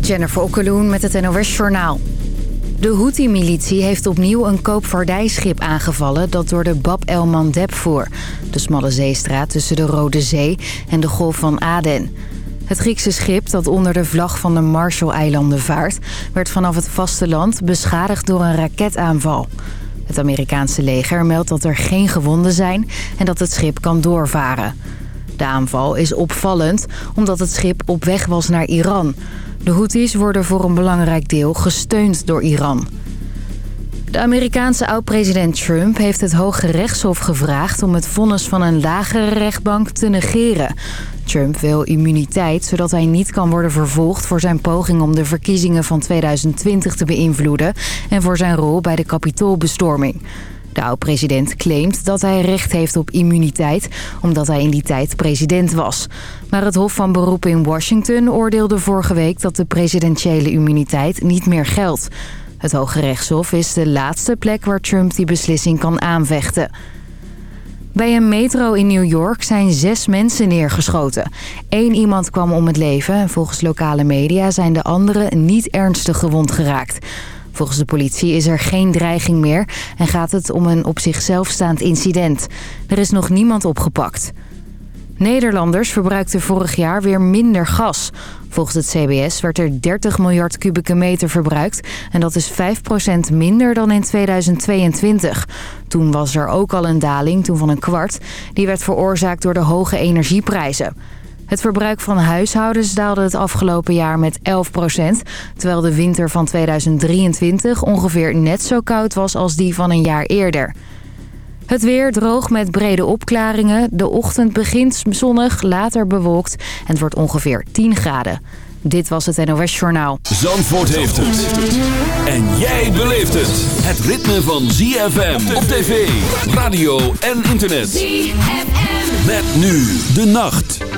Jennifer Okkeloen met het NOS Journaal. De Houthi-militie heeft opnieuw een koopvaardijschip aangevallen... dat door de Bab el Mandeb voer. De smalle zeestraat tussen de Rode Zee en de Golf van Aden. Het Griekse schip dat onder de vlag van de Marshall-eilanden vaart... werd vanaf het vasteland beschadigd door een raketaanval. Het Amerikaanse leger meldt dat er geen gewonden zijn... en dat het schip kan doorvaren. De aanval is opvallend omdat het schip op weg was naar Iran... De Houthis worden voor een belangrijk deel gesteund door Iran. De Amerikaanse oud-president Trump heeft het Hoge Rechtshof gevraagd... om het vonnis van een lagere rechtbank te negeren. Trump wil immuniteit, zodat hij niet kan worden vervolgd... voor zijn poging om de verkiezingen van 2020 te beïnvloeden... en voor zijn rol bij de kapitoolbestorming. De oud-president claimt dat hij recht heeft op immuniteit... omdat hij in die tijd president was. Maar het Hof van Beroep in Washington oordeelde vorige week... dat de presidentiële immuniteit niet meer geldt. Het Hoge Rechtshof is de laatste plek waar Trump die beslissing kan aanvechten. Bij een metro in New York zijn zes mensen neergeschoten. Eén iemand kwam om het leven en volgens lokale media zijn de anderen niet ernstig gewond geraakt. Volgens de politie is er geen dreiging meer en gaat het om een op zichzelf staand incident. Er is nog niemand opgepakt. Nederlanders verbruikten vorig jaar weer minder gas. Volgens het CBS werd er 30 miljard kubieke meter verbruikt... en dat is 5% minder dan in 2022. Toen was er ook al een daling, toen van een kwart. Die werd veroorzaakt door de hoge energieprijzen. Het verbruik van huishoudens daalde het afgelopen jaar met 11% terwijl de winter van 2023 ongeveer net zo koud was als die van een jaar eerder. Het weer droog met brede opklaringen. De ochtend begint zonnig, later bewolkt en het wordt ongeveer 10 graden. Dit was het NOS Journaal. Zandvoort heeft het. En jij beleeft het. Het ritme van ZFM op tv, radio en internet. ZFM. Met nu de nacht.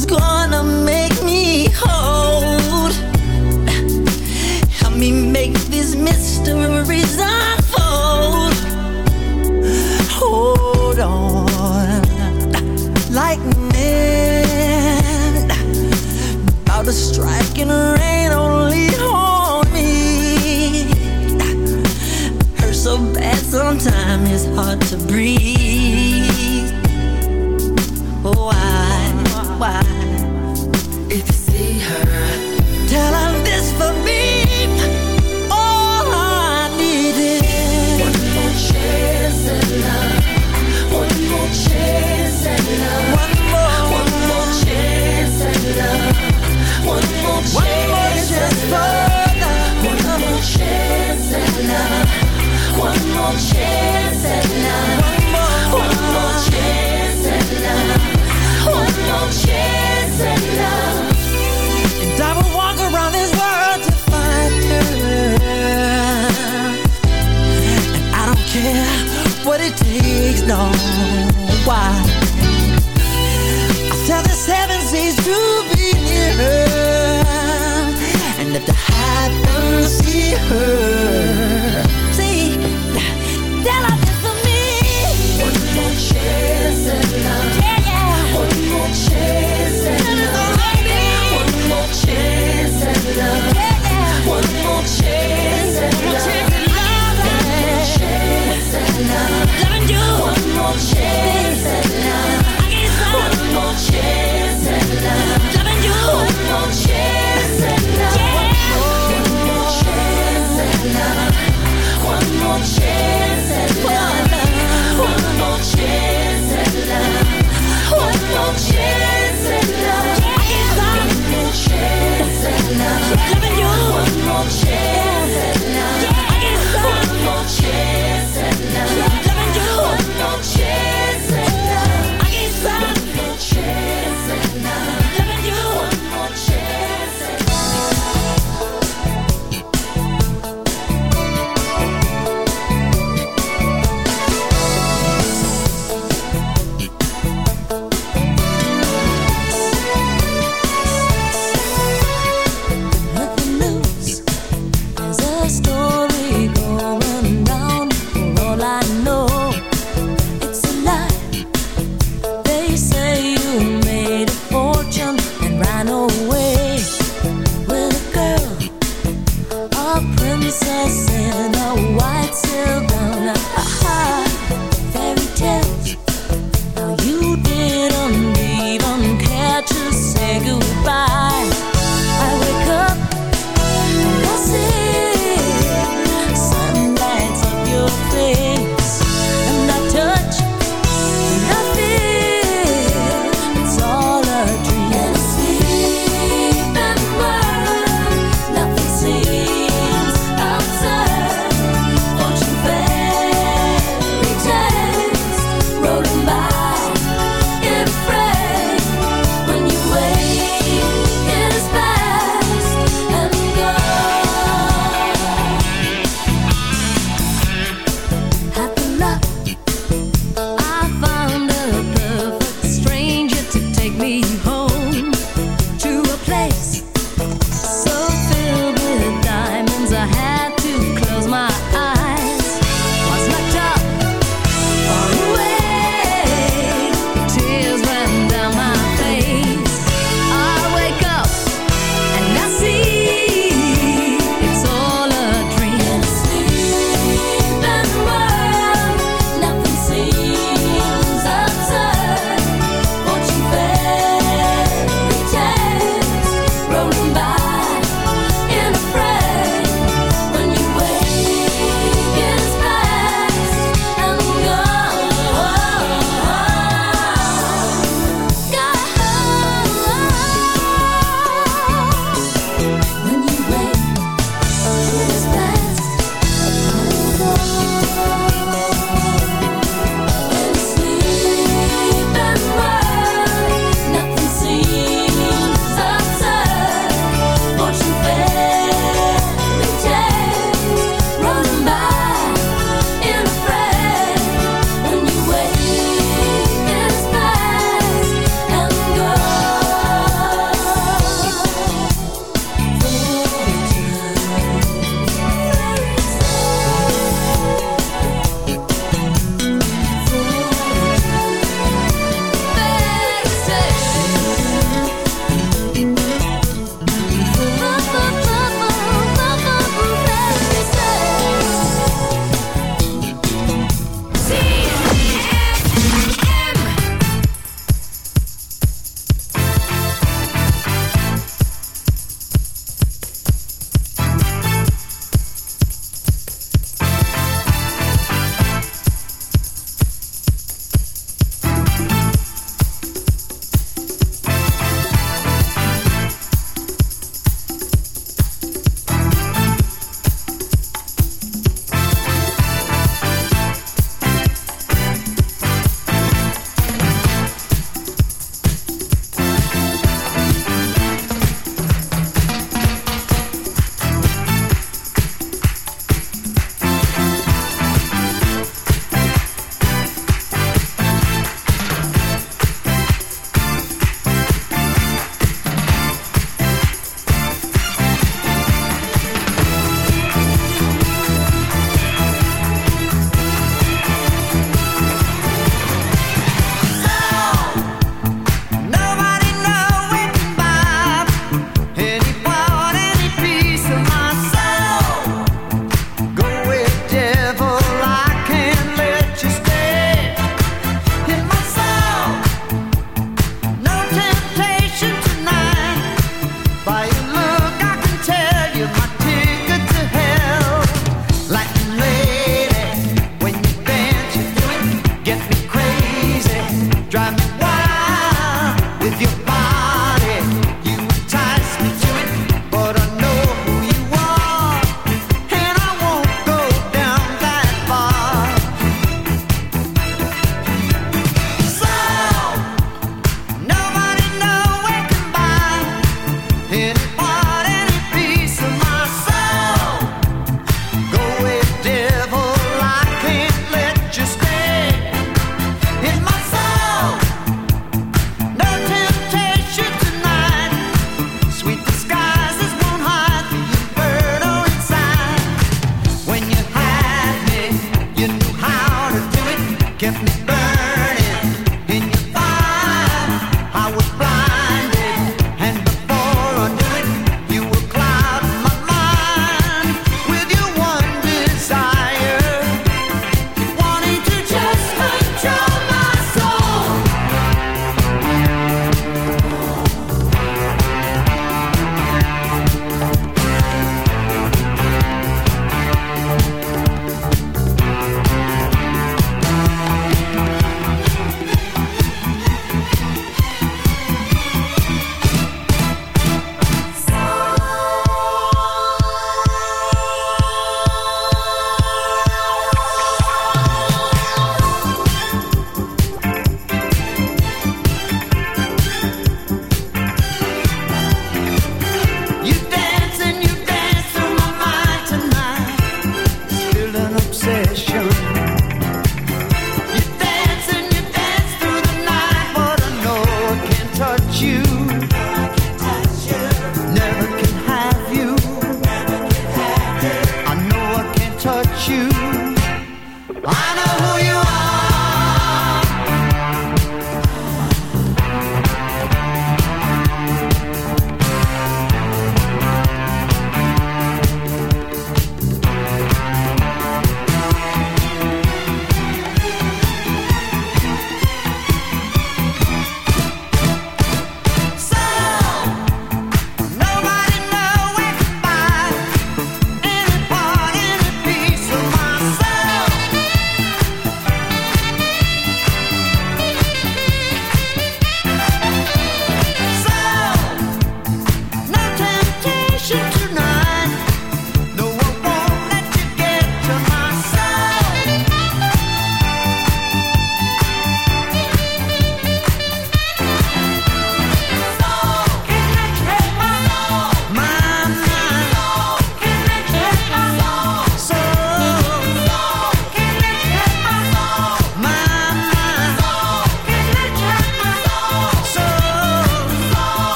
who's gonna make me hold. Help me make these mysteries unfold. Hold on, lightning, men, about to strike and rain only on me. Hurt so bad sometimes know why? I tell this heaven seems to be near. Her And that the hide and see her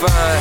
fine.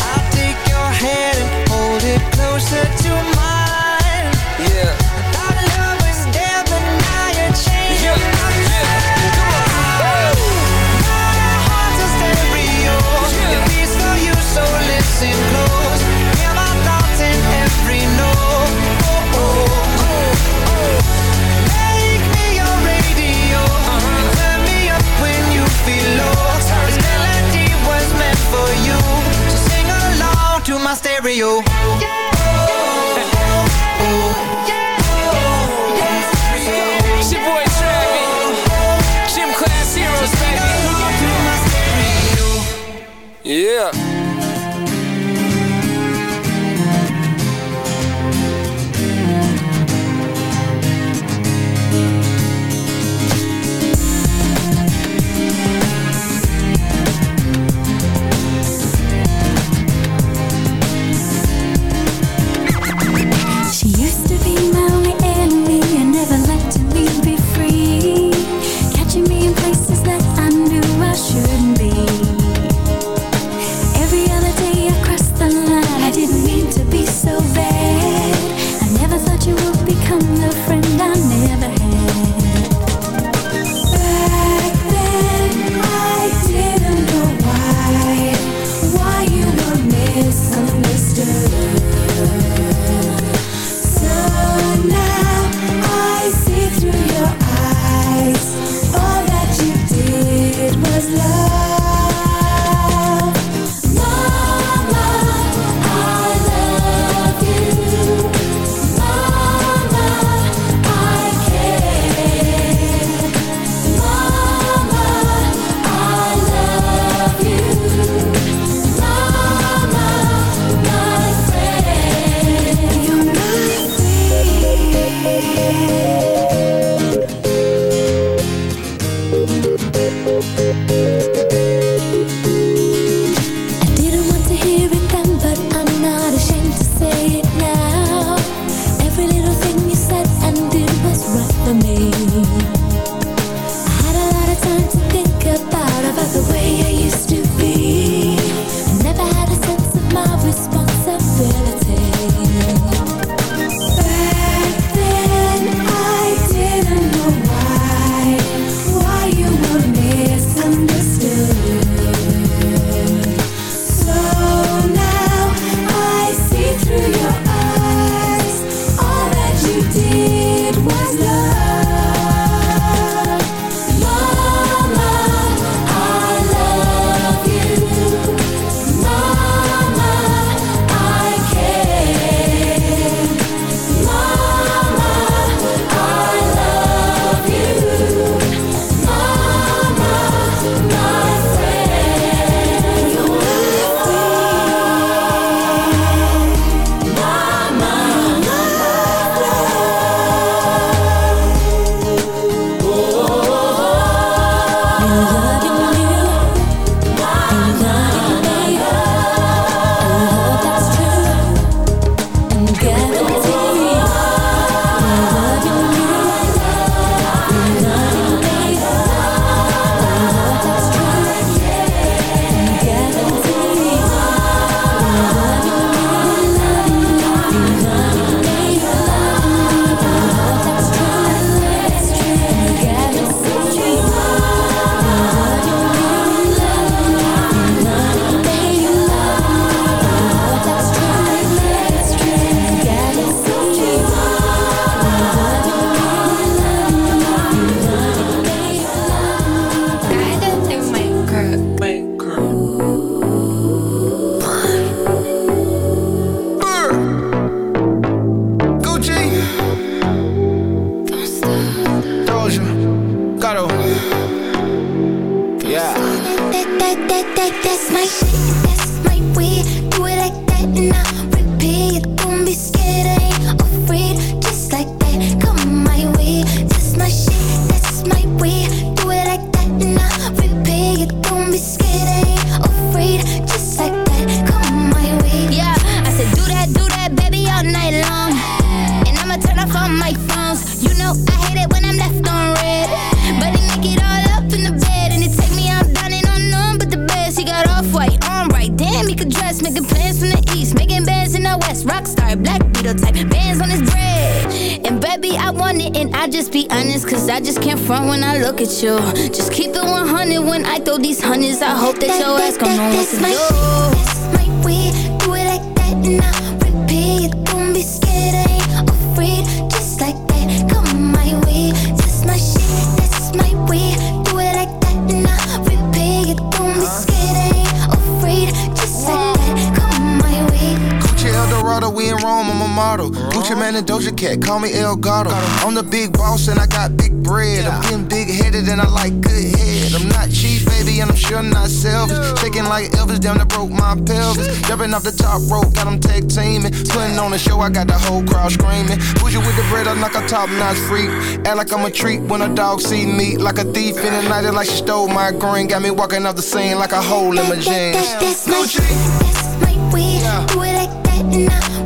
Jumping off the top rope, got them tag teaming. Putting on the show, I got the whole crowd screaming. Push you with the bread, I'm like a top notch freak. Act like I'm a treat when a dog see me. Like a thief in the night, like she stole my green. Got me walking off the scene like a hole in my jeans. That's, that's my, that's my weed. Yeah. Do it like that and I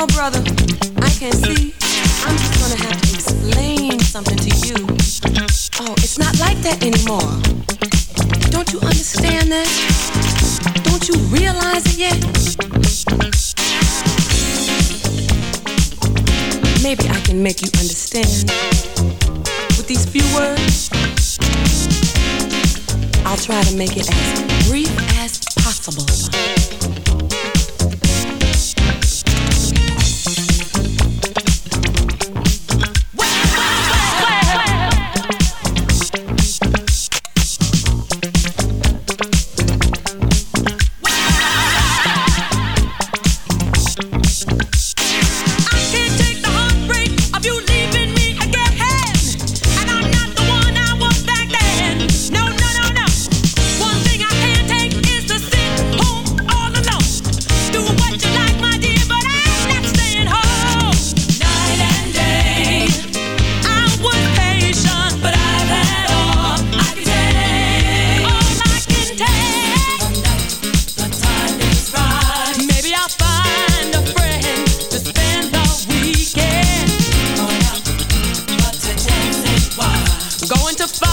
no brother. to find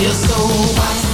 your soul. What's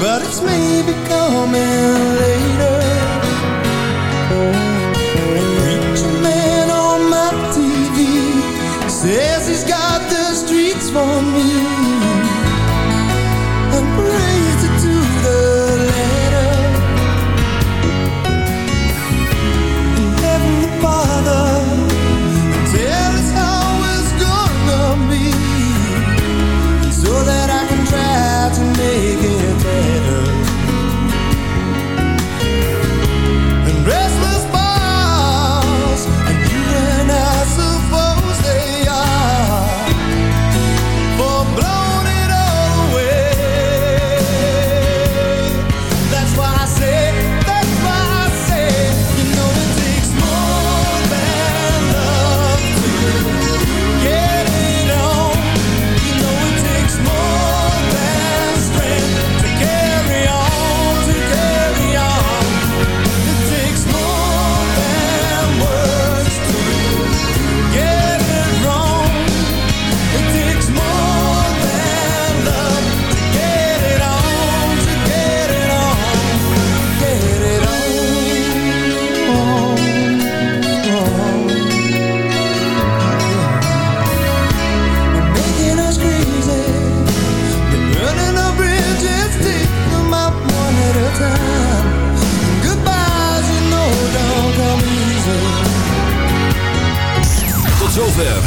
But it's maybe coming late.